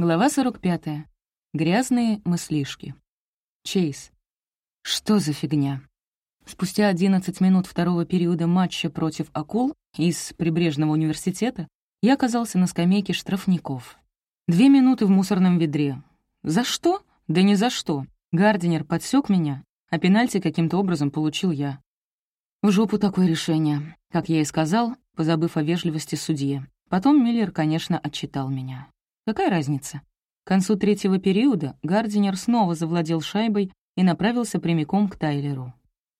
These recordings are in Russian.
Глава 45. Грязные мыслишки. Чейз. Что за фигня? Спустя 11 минут второго периода матча против акул из прибрежного университета я оказался на скамейке штрафников. Две минуты в мусорном ведре. За что? Да ни за что. Гардинер подсек меня, а пенальти каким-то образом получил я. В жопу такое решение, как я и сказал, позабыв о вежливости судье. Потом Миллер, конечно, отчитал меня. Какая разница? К концу третьего периода Гардинер снова завладел шайбой и направился прямиком к Тайлеру.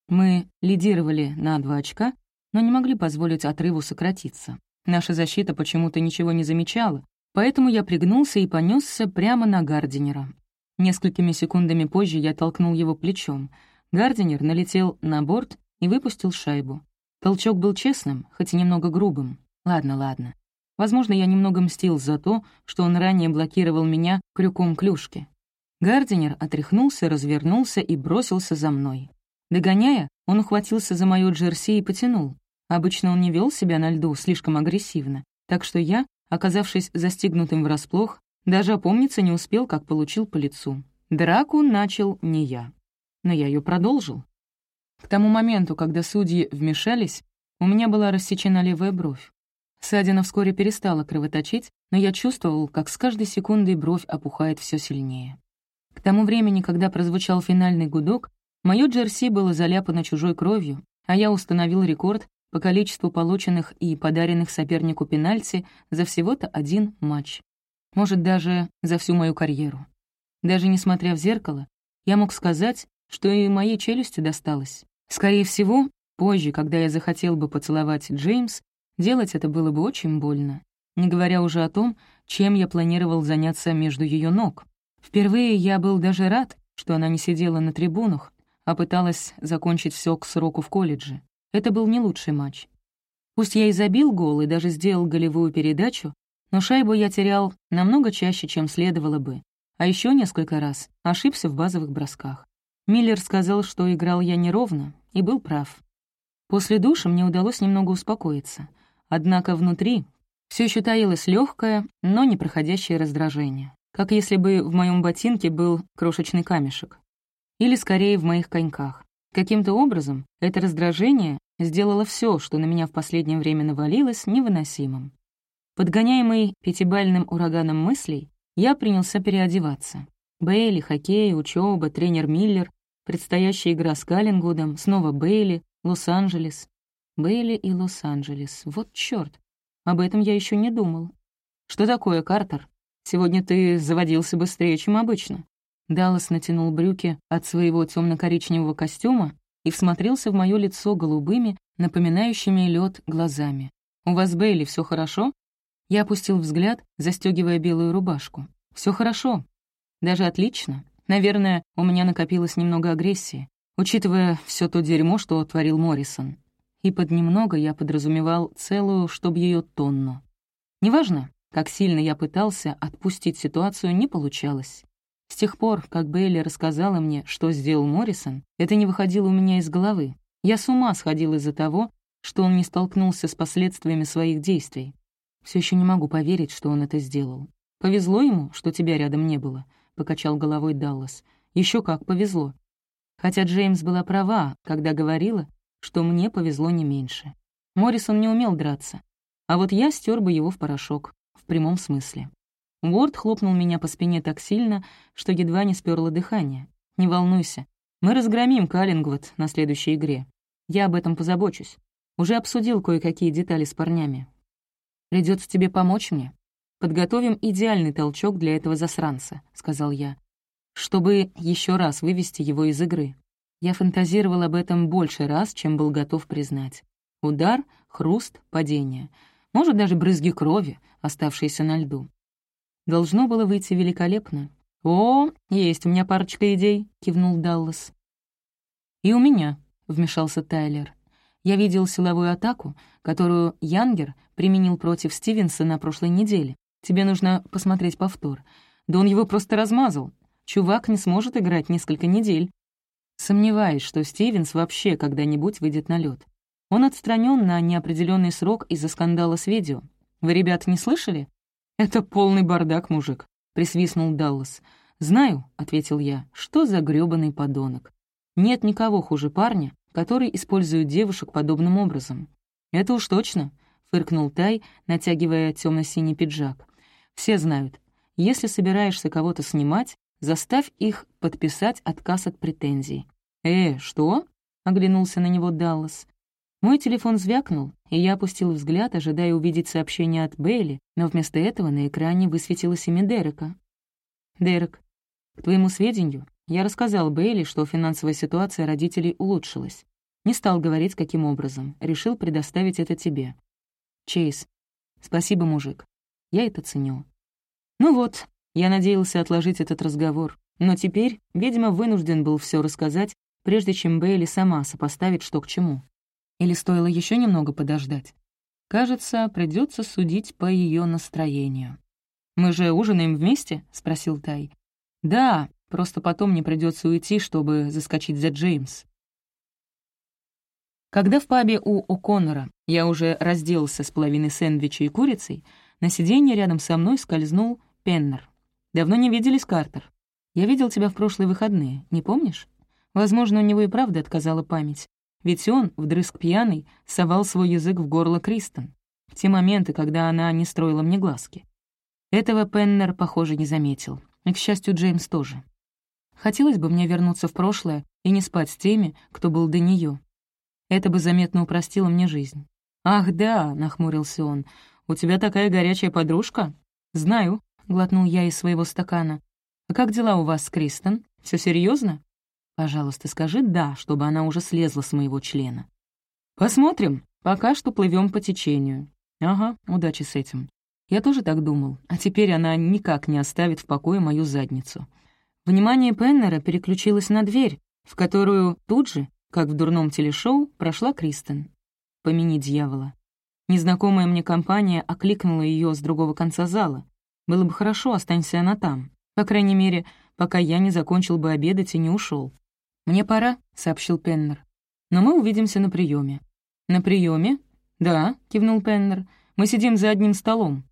Мы лидировали на два очка, но не могли позволить отрыву сократиться. Наша защита почему-то ничего не замечала, поэтому я пригнулся и понесся прямо на Гардинера. Несколькими секундами позже я толкнул его плечом. Гардинер налетел на борт и выпустил шайбу. Толчок был честным, хоть и немного грубым. Ладно, ладно. Возможно, я немного мстил за то, что он ранее блокировал меня крюком клюшки. Гардинер отряхнулся, развернулся и бросился за мной. Догоняя, он ухватился за мою джерси и потянул. Обычно он не вел себя на льду слишком агрессивно, так что я, оказавшись застигнутым врасплох, даже опомниться не успел, как получил по лицу. Драку начал не я. Но я ее продолжил. К тому моменту, когда судьи вмешались, у меня была рассечена левая бровь. Ссадина вскоре перестала кровоточить, но я чувствовал, как с каждой секундой бровь опухает все сильнее. К тому времени, когда прозвучал финальный гудок, мое джерси было заляпано чужой кровью, а я установил рекорд по количеству полученных и подаренных сопернику пенальти за всего-то один матч. Может, даже за всю мою карьеру. Даже несмотря в зеркало, я мог сказать, что и моей челюсти досталось. Скорее всего, позже, когда я захотел бы поцеловать Джеймс, Делать это было бы очень больно, не говоря уже о том, чем я планировал заняться между ее ног. Впервые я был даже рад, что она не сидела на трибунах, а пыталась закончить все к сроку в колледже. Это был не лучший матч. Пусть я и забил гол и даже сделал голевую передачу, но шайбу я терял намного чаще, чем следовало бы, а еще несколько раз ошибся в базовых бросках. Миллер сказал, что играл я неровно, и был прав. После душа мне удалось немного успокоиться. Однако внутри все еще таилось легкое, но непроходящее раздражение, как если бы в моем ботинке был крошечный камешек. Или скорее в моих коньках. Каким-то образом это раздражение сделало все, что на меня в последнее время навалилось, невыносимым. Подгоняемый пятибальным ураганом мыслей, я принялся переодеваться. Бейли, хоккей, учеба, тренер Миллер, предстоящая игра с Каллингудом, снова Бейли, Лос-Анджелес. Бейли и Лос-Анджелес. Вот чёрт. Об этом я еще не думал. Что такое, Картер? Сегодня ты заводился быстрее, чем обычно. Даллас натянул брюки от своего темно-коричневого костюма и всмотрелся в мое лицо голубыми, напоминающими лед глазами. «У вас, Бейли, все хорошо?» Я опустил взгляд, застегивая белую рубашку. Все хорошо. Даже отлично. Наверное, у меня накопилось немного агрессии, учитывая все то дерьмо, что творил Моррисон и под немного я подразумевал целую, чтоб ее тонну. Неважно, как сильно я пытался отпустить ситуацию, не получалось. С тех пор, как Бейли рассказала мне, что сделал Моррисон, это не выходило у меня из головы. Я с ума сходил из-за того, что он не столкнулся с последствиями своих действий. Все еще не могу поверить, что он это сделал. «Повезло ему, что тебя рядом не было», — покачал головой Даллас. Еще как повезло. Хотя Джеймс была права, когда говорила, что мне повезло не меньше. Моррисон не умел драться, а вот я стер бы его в порошок, в прямом смысле. Уорд хлопнул меня по спине так сильно, что едва не сперло дыхание. «Не волнуйся, мы разгромим Каллингвуд на следующей игре. Я об этом позабочусь. Уже обсудил кое-какие детали с парнями. Придется тебе помочь мне. Подготовим идеальный толчок для этого засранца», — сказал я, «чтобы еще раз вывести его из игры. Я фантазировал об этом больше раз, чем был готов признать. Удар, хруст, падение. Может, даже брызги крови, оставшиеся на льду. Должно было выйти великолепно. «О, есть у меня парочка идей», — кивнул Даллас. «И у меня», — вмешался Тайлер. «Я видел силовую атаку, которую Янгер применил против Стивенса на прошлой неделе. Тебе нужно посмотреть повтор. Да он его просто размазал. Чувак не сможет играть несколько недель. Сомневаюсь, что Стивенс вообще когда-нибудь выйдет на лед. Он отстранен на неопределенный срок из-за скандала с видео. Вы, ребят, не слышали? Это полный бардак, мужик. присвистнул Даллас. «Знаю», — ответил я, — «что за грёбаный подонок. Нет никого хуже парня, который использует девушек подобным образом». «Это уж точно», — фыркнул Тай, натягивая темно синий пиджак. «Все знают, если собираешься кого-то снимать, заставь их подписать отказ от претензий». «Э, что?» — оглянулся на него Даллас. Мой телефон звякнул, и я опустил взгляд, ожидая увидеть сообщение от Бейли, но вместо этого на экране высветилось имя Дерека. «Дерек, к твоему сведению, я рассказал Бейли, что финансовая ситуация родителей улучшилась. Не стал говорить, каким образом. Решил предоставить это тебе. Чейз, спасибо, мужик. Я это ценю. Ну вот, я надеялся отложить этот разговор, но теперь, видимо, вынужден был все рассказать, прежде чем Бейли сама сопоставит, что к чему. Или стоило еще немного подождать? Кажется, придется судить по ее настроению. «Мы же ужинаем вместе?» — спросил Тай. «Да, просто потом мне придется уйти, чтобы заскочить за Джеймс». Когда в пабе у О'Коннора я уже разделался с половиной сэндвича и курицей, на сиденье рядом со мной скользнул Пеннер. «Давно не виделись, Картер. Я видел тебя в прошлые выходные, не помнишь?» Возможно, у него и правда отказала память. Ведь он, вдрызг пьяный, совал свой язык в горло Кристен в те моменты, когда она не строила мне глазки. Этого Пеннер, похоже, не заметил. И, к счастью, Джеймс тоже. Хотелось бы мне вернуться в прошлое и не спать с теми, кто был до нее. Это бы заметно упростило мне жизнь. «Ах, да», — нахмурился он, — «у тебя такая горячая подружка?» «Знаю», — глотнул я из своего стакана. «А как дела у вас с Кристен? Все серьезно? Пожалуйста, скажи «да», чтобы она уже слезла с моего члена. Посмотрим. Пока что плывем по течению. Ага, удачи с этим. Я тоже так думал, а теперь она никак не оставит в покое мою задницу. Внимание Пеннера переключилось на дверь, в которую тут же, как в дурном телешоу, прошла Кристен. Помяни дьявола. Незнакомая мне компания окликнула ее с другого конца зала. Было бы хорошо, останься она там. По крайней мере, пока я не закончил бы обедать и не ушел. «Мне пора», — сообщил Пеннер. «Но мы увидимся на приеме. «На приеме? «Да», — кивнул Пеннер. «Мы сидим за одним столом».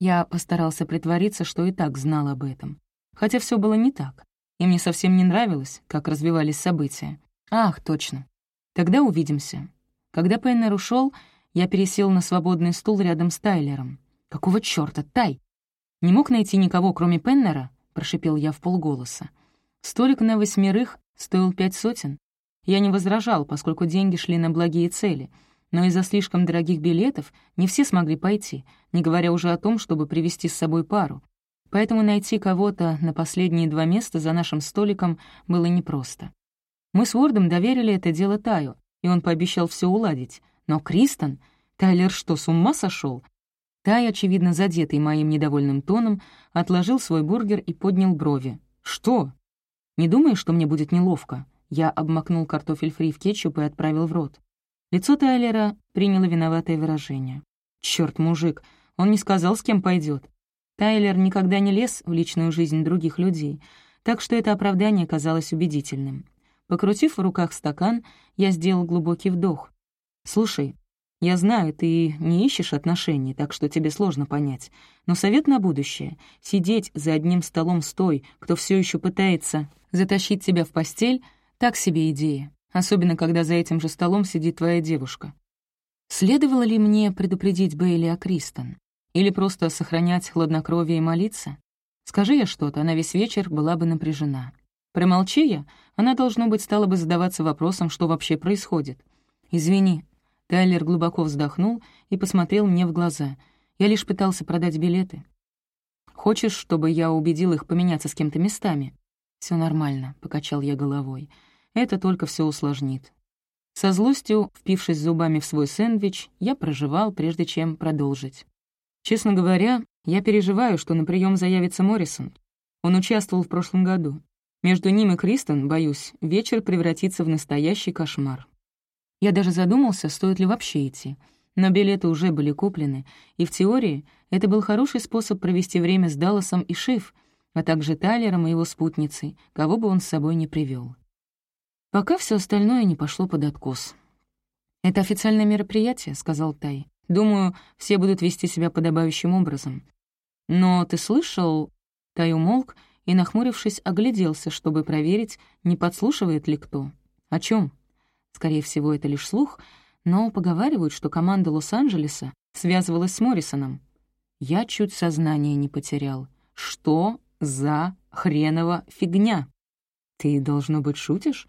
Я постарался притвориться, что и так знал об этом. Хотя все было не так. И мне совсем не нравилось, как развивались события. «Ах, точно. Тогда увидимся». Когда Пеннер ушел, я пересел на свободный стул рядом с Тайлером. «Какого чёрта, Тай?» «Не мог найти никого, кроме Пеннера?» — прошипел я в полголоса. Столик на восьмерых стоил пять сотен. Я не возражал, поскольку деньги шли на благие цели, но из-за слишком дорогих билетов не все смогли пойти, не говоря уже о том, чтобы привести с собой пару. Поэтому найти кого-то на последние два места за нашим столиком было непросто. Мы с Уордом доверили это дело Таю, и он пообещал все уладить. Но Кристен... Тайлер что, с ума сошел? Тай, очевидно задетый моим недовольным тоном, отложил свой бургер и поднял брови. «Что?» Не думаешь, что мне будет неловко?» Я обмакнул картофель фри в кетчуп и отправил в рот. Лицо Тайлера приняло виноватое выражение. Черт, мужик, он не сказал, с кем пойдет. Тайлер никогда не лез в личную жизнь других людей, так что это оправдание казалось убедительным. Покрутив в руках стакан, я сделал глубокий вдох. «Слушай, я знаю, ты не ищешь отношений, так что тебе сложно понять. Но совет на будущее — сидеть за одним столом с той, кто все еще пытается затащить тебя в постель — так себе идея, особенно когда за этим же столом сидит твоя девушка. Следовало ли мне предупредить Бейли о Кристен? Или просто сохранять хладнокровие и молиться? Скажи я что-то, она весь вечер была бы напряжена. Промолчи я, она, должно быть, стала бы задаваться вопросом, что вообще происходит. «Извини, Тайлер глубоко вздохнул и посмотрел мне в глаза. Я лишь пытался продать билеты. «Хочешь, чтобы я убедил их поменяться с кем-то местами?» Все нормально», — покачал я головой. «Это только все усложнит». Со злостью, впившись зубами в свой сэндвич, я проживал, прежде чем продолжить. Честно говоря, я переживаю, что на прием заявится Моррисон. Он участвовал в прошлом году. Между ним и Кристен, боюсь, вечер превратится в настоящий кошмар. Я даже задумался, стоит ли вообще идти. Но билеты уже были куплены, и в теории это был хороший способ провести время с Далласом и Шиф, а также Тайлером и его спутницей, кого бы он с собой не привел. Пока все остальное не пошло под откос. «Это официальное мероприятие», — сказал Тай. «Думаю, все будут вести себя подобающим образом. Но ты слышал...» Тай умолк и, нахмурившись, огляделся, чтобы проверить, не подслушивает ли кто. О чем? Скорее всего, это лишь слух, но поговаривают, что команда Лос-Анджелеса связывалась с Моррисоном. Я чуть сознание не потерял. Что за хренова фигня? Ты, должно быть, шутишь?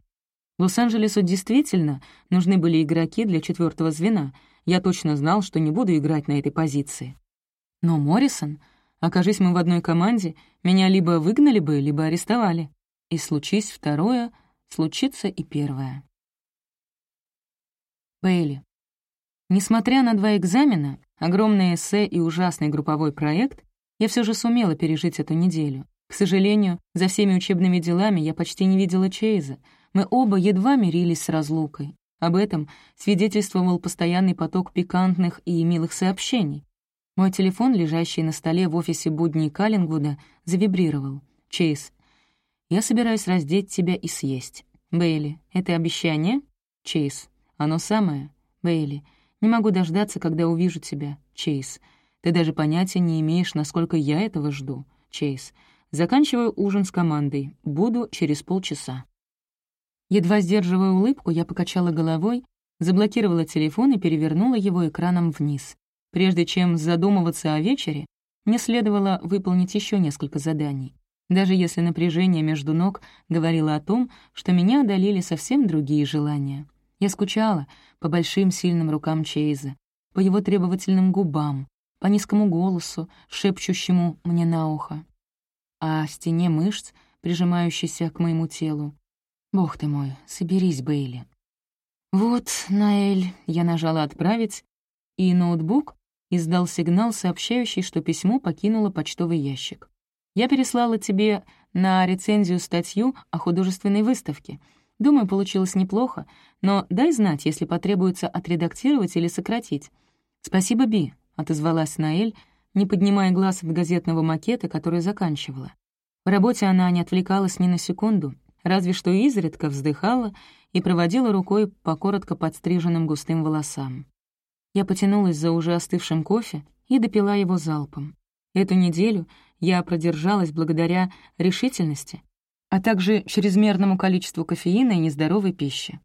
Лос-Анджелесу действительно нужны были игроки для четвертого звена. Я точно знал, что не буду играть на этой позиции. Но Моррисон, окажись мы в одной команде, меня либо выгнали бы, либо арестовали. И случись второе, случится и первое. Бейли. Несмотря на два экзамена, огромное эссе и ужасный групповой проект, я все же сумела пережить эту неделю. К сожалению, за всеми учебными делами я почти не видела Чейза. Мы оба едва мирились с разлукой. Об этом свидетельствовал постоянный поток пикантных и милых сообщений. Мой телефон, лежащий на столе в офисе будней Каллингвуда, завибрировал. «Чейз, я собираюсь раздеть тебя и съесть. Бейли, это обещание?» «Чейз, оно самое. Бейли, не могу дождаться, когда увижу тебя, Чейз. Ты даже понятия не имеешь, насколько я этого жду, Чейз. Заканчиваю ужин с командой. Буду через полчаса». Едва сдерживая улыбку, я покачала головой, заблокировала телефон и перевернула его экраном вниз. Прежде чем задумываться о вечере, мне следовало выполнить еще несколько заданий. Даже если напряжение между ног говорило о том, что меня одолели совсем другие желания. Я скучала по большим сильным рукам Чейза, по его требовательным губам, по низкому голосу, шепчущему мне на ухо, а стене мышц, прижимающейся к моему телу. «Бог ты мой, соберись, Бейли». «Вот, Наэль», — я нажала «Отправить», и ноутбук издал сигнал, сообщающий, что письмо покинуло почтовый ящик. «Я переслала тебе на рецензию статью о художественной выставке — Думаю, получилось неплохо, но дай знать, если потребуется отредактировать или сократить. «Спасибо, Би», — отозвалась Наэль, не поднимая глаз от газетного макета, который заканчивала. В работе она не отвлекалась ни на секунду, разве что изредка вздыхала и проводила рукой по коротко подстриженным густым волосам. Я потянулась за уже остывшим кофе и допила его залпом. Эту неделю я продержалась благодаря решительности, а также чрезмерному количеству кофеина и нездоровой пищи.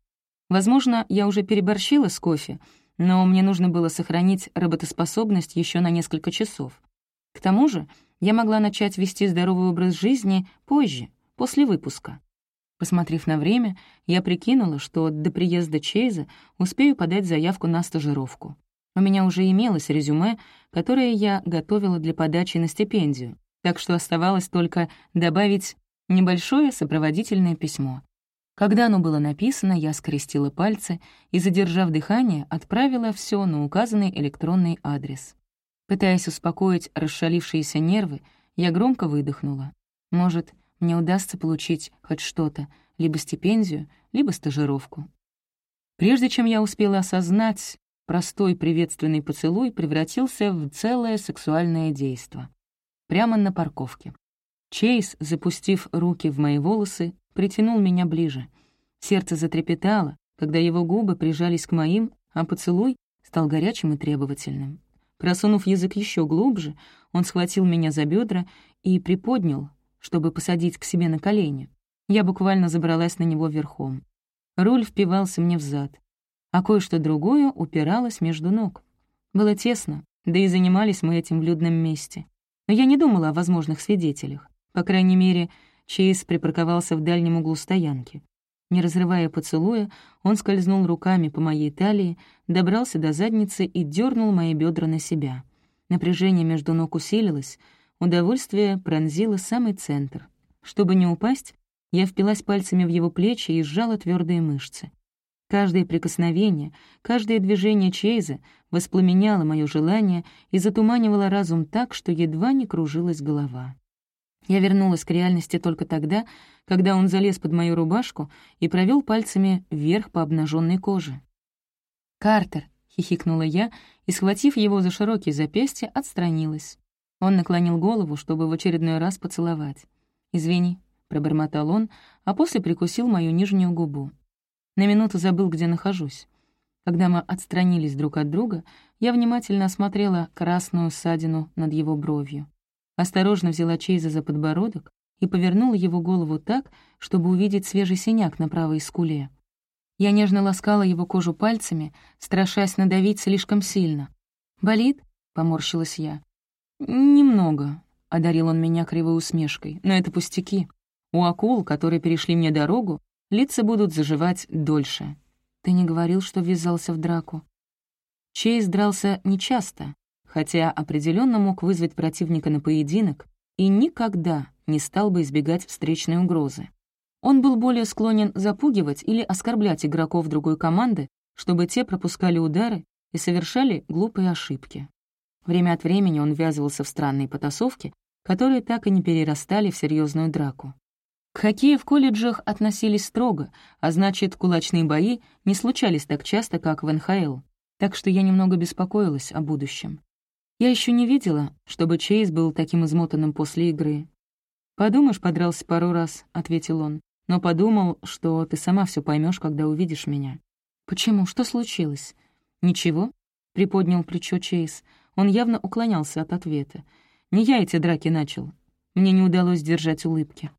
Возможно, я уже переборщила с кофе, но мне нужно было сохранить работоспособность еще на несколько часов. К тому же я могла начать вести здоровый образ жизни позже, после выпуска. Посмотрев на время, я прикинула, что до приезда Чейза успею подать заявку на стажировку. У меня уже имелось резюме, которое я готовила для подачи на стипендию, так что оставалось только добавить небольшое сопроводительное письмо. Когда оно было написано, я скрестила пальцы и, задержав дыхание, отправила все на указанный электронный адрес. Пытаясь успокоить расшалившиеся нервы, я громко выдохнула. Может, мне удастся получить хоть что-то, либо стипендию, либо стажировку. Прежде чем я успела осознать, простой приветственный поцелуй превратился в целое сексуальное действо. Прямо на парковке. Чейз, запустив руки в мои волосы, притянул меня ближе. Сердце затрепетало, когда его губы прижались к моим, а поцелуй стал горячим и требовательным. Просунув язык еще глубже, он схватил меня за бедра и приподнял, чтобы посадить к себе на колени. Я буквально забралась на него верхом. Руль впивался мне в зад, а кое-что другое упиралось между ног. Было тесно, да и занимались мы этим в людном месте. Но я не думала о возможных свидетелях. По крайней мере, Чейз припарковался в дальнем углу стоянки. Не разрывая поцелуя, он скользнул руками по моей талии, добрался до задницы и дернул мои бедра на себя. Напряжение между ног усилилось, удовольствие пронзило самый центр. Чтобы не упасть, я впилась пальцами в его плечи и сжала твердые мышцы. Каждое прикосновение, каждое движение Чейза воспламеняло мое желание и затуманивало разум так, что едва не кружилась голова. Я вернулась к реальности только тогда, когда он залез под мою рубашку и провел пальцами вверх по обнаженной коже. «Картер», — хихикнула я и, схватив его за широкие запястья, отстранилась. Он наклонил голову, чтобы в очередной раз поцеловать. «Извини», — пробормотал он, а после прикусил мою нижнюю губу. На минуту забыл, где нахожусь. Когда мы отстранились друг от друга, я внимательно осмотрела красную ссадину над его бровью. Осторожно взяла Чейза за подбородок и повернула его голову так, чтобы увидеть свежий синяк на правой скуле. Я нежно ласкала его кожу пальцами, страшась надавить слишком сильно. «Болит?» — поморщилась я. «Немного», — одарил он меня кривой усмешкой, — «но это пустяки. У акул, которые перешли мне дорогу, лица будут заживать дольше». «Ты не говорил, что ввязался в драку?» Чейз дрался нечасто, хотя определенно мог вызвать противника на поединок и никогда не стал бы избегать встречной угрозы. Он был более склонен запугивать или оскорблять игроков другой команды, чтобы те пропускали удары и совершали глупые ошибки. Время от времени он ввязывался в странные потасовки, которые так и не перерастали в серьезную драку. К хоккею в колледжах относились строго, а значит, кулачные бои не случались так часто, как в НХЛ, так что я немного беспокоилась о будущем. Я еще не видела, чтобы Чейз был таким измотанным после игры. «Подумаешь, подрался пару раз», — ответил он но подумал, что ты сама все поймешь, когда увидишь меня». «Почему? Что случилось?» «Ничего», — приподнял плечо Чейз. Он явно уклонялся от ответа. «Не я эти драки начал. Мне не удалось держать улыбки».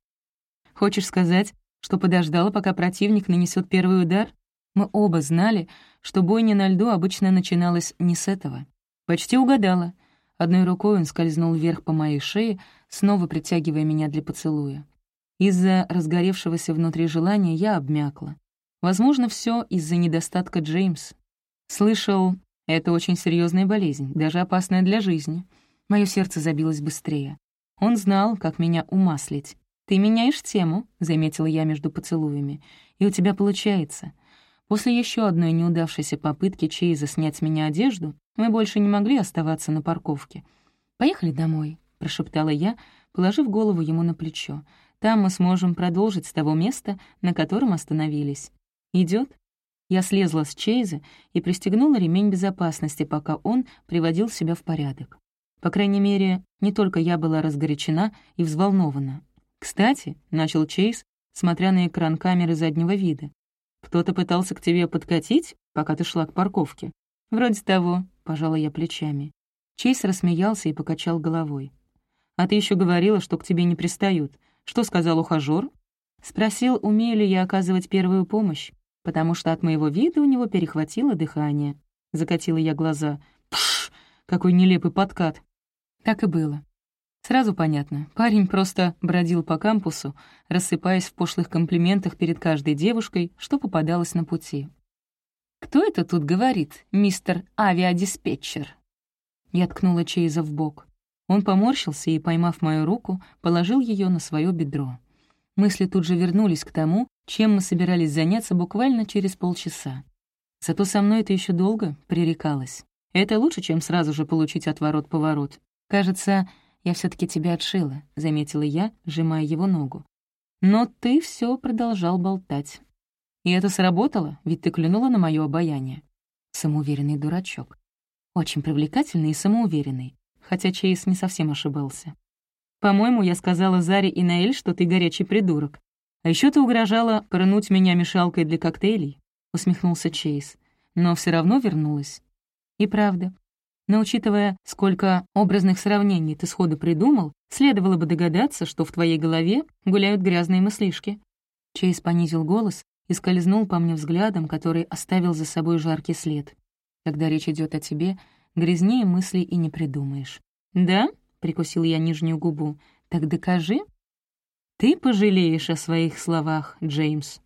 «Хочешь сказать, что подождала, пока противник нанесет первый удар?» Мы оба знали, что бойня на льду обычно начиналась не с этого. Почти угадала. Одной рукой он скользнул вверх по моей шее, снова притягивая меня для поцелуя. Из-за разгоревшегося внутри желания я обмякла. Возможно, все из-за недостатка Джеймс. Слышал, это очень серьезная болезнь, даже опасная для жизни. Мое сердце забилось быстрее. Он знал, как меня умаслить. «Ты меняешь тему», — заметила я между поцелуями, — «и у тебя получается». После еще одной неудавшейся попытки Чейза снять с меня одежду, мы больше не могли оставаться на парковке. «Поехали домой», — прошептала я, положив голову ему на плечо. Там мы сможем продолжить с того места, на котором остановились. Идет? Я слезла с Чейза и пристегнула ремень безопасности, пока он приводил себя в порядок. По крайней мере, не только я была разгорячена и взволнована. «Кстати», — начал Чейз, смотря на экран камеры заднего вида, «кто-то пытался к тебе подкатить, пока ты шла к парковке?» «Вроде того», — пожала я плечами. Чейз рассмеялся и покачал головой. «А ты еще говорила, что к тебе не пристают. Что сказал ухажёр? Спросил, умею ли я оказывать первую помощь, потому что от моего вида у него перехватило дыхание. Закатила я глаза. Пш, какой нелепый подкат. Так и было. Сразу понятно, парень просто бродил по кампусу, рассыпаясь в пошлых комплиментах перед каждой девушкой, что попадалось на пути. «Кто это тут говорит, мистер авиадиспетчер?» Я ткнула Чейза в бок. Он поморщился и, поймав мою руку, положил ее на свое бедро. Мысли тут же вернулись к тому, чем мы собирались заняться буквально через полчаса. Зато со мной это еще долго пререкалось. Это лучше, чем сразу же получить отворот-поворот. Кажется, я все таки тебя отшила, — заметила я, сжимая его ногу. Но ты все продолжал болтать. И это сработало, ведь ты клюнула на мое обаяние. Самоуверенный дурачок. Очень привлекательный и самоуверенный хотя Чейз не совсем ошибался. «По-моему, я сказала Заре и Наэль, что ты горячий придурок. А еще ты угрожала пырнуть меня мешалкой для коктейлей», — усмехнулся Чейз. «Но все равно вернулась». «И правда. Но учитывая, сколько образных сравнений ты сходу придумал, следовало бы догадаться, что в твоей голове гуляют грязные мыслишки». Чейз понизил голос и скользнул по мне взглядом, который оставил за собой жаркий след. «Когда речь идет о тебе, Грязнее мыслей и не придумаешь. «Да?» — прикусил я нижнюю губу. «Так докажи». «Ты пожалеешь о своих словах, Джеймс».